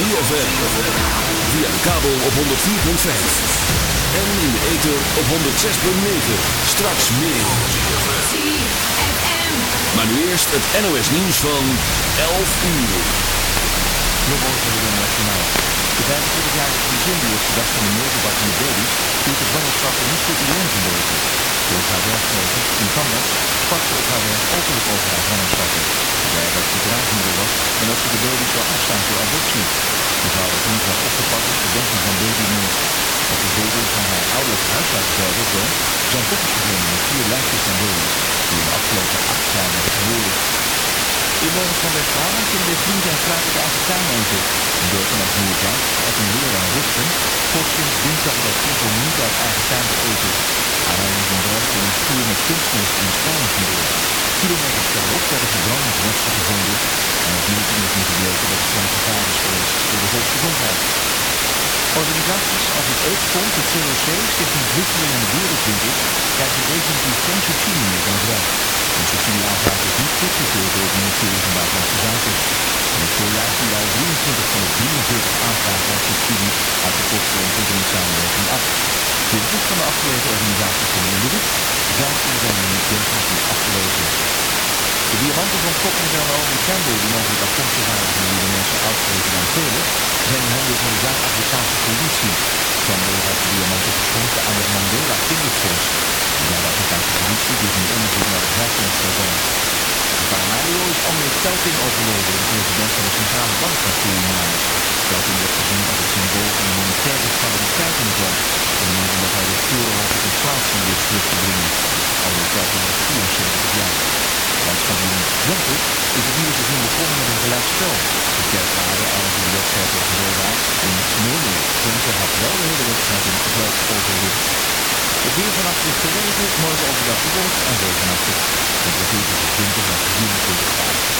ZFM. Via de kabel op 104.5. En in de ether op 106.9. Straks meer. ZFM. Maar nu eerst het NOS nieuws van 11 uur. Jobboot van de Nationaal. De 25-jarige Frisin die op de dag van de moorddebat in de baby's doet de zwangerschappen niet voor iedereen verboden. Volgens haar werkgever in Canada sprak ze op haar werk openlijk over haar zwangerschappen. Ze zei dat ze draagmoeder was en dat ze de baby zou afstaan voor adoptie. De vrouw is woensdag opgepakt op verdenking van babymoord. Op de zolder van haar ouderlijk huisarts woont zijn koffers gevonden met vier lijstjes van baby's die in de afgelopen acht jaar werden geboren. Inwoners van West-Brabant kunnen weer vriend en fruit uit eigen tuin eten. Een dorpen als Nieuwdijk, Eppenleer en Rupsen volgt sinds dinsdag dat voedsel niet uit eigen tuin te eten. Aanleiding van brand in een schuur met kunstmest in Spijnenvloer. Kilometers verderop werden verbrandingsresten gevonden. En opnieuw is nu gebleken dat het van gevaar is geweest voor de volksgezondheid. Organisaties als het Eetfonds, het COC, Stichting Vluchtelingen en de Wereldwinkel krijgen definitief geen subsidie meer van het Rijk. Een subsidieaanvraag is niet goedgekeurd door het ministerie van Buitenlandse Zaken. In het voorjaar vielen al 23 van de 43 aanvragen op subsidie uit de pot voor ontwikkelingssamenwerking af. 20 van de afgewezen organisaties zijn in beroep, 15 zijn er niet definitief afgewezen. De diamanten van topmodel Naomi Campbell, die mogelijk afkomstig waren van de Libanese oud-president Taylor, zijn in handen van de Zuid-Afrikaanse politie. Campbell had de diamanten geschonken aan het Mandela Kinderfonds. De Zuid-Afrikaanse politie doet een onderzoek naar de herkomst daarvan. In Paramaribo is André Telting overleden, de president van de Centrale Bank van Suriname. Telting wordt gezien als het symbool van de monetaire stabiliteit in het land. Onder meer omdat hij de torenhoge inflatie wist terug te brengen. André Telting was 74 jaar. Landskampioen Twente is het nieuwe seizoen begonnen met een gelijkspel. De Kerkrade eindigde de wedstrijd tegen Roda in 0-0. Twente had wel de hele wedstrijd in het veld overwicht. Het weer vannacht ligt geregen, morgen overdag bewolkt en regenachtig. Temperatuur tussen 20 en 24 graden.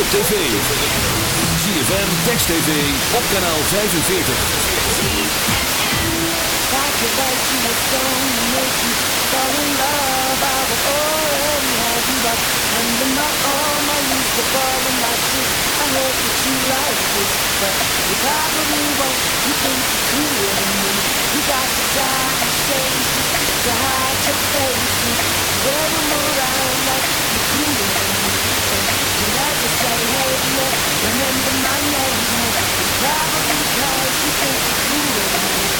op tv. ZFM, Text TV, op kanaal 45. Like you're doing say, hey, remember my name, look. Probably because you think you're cooler than me.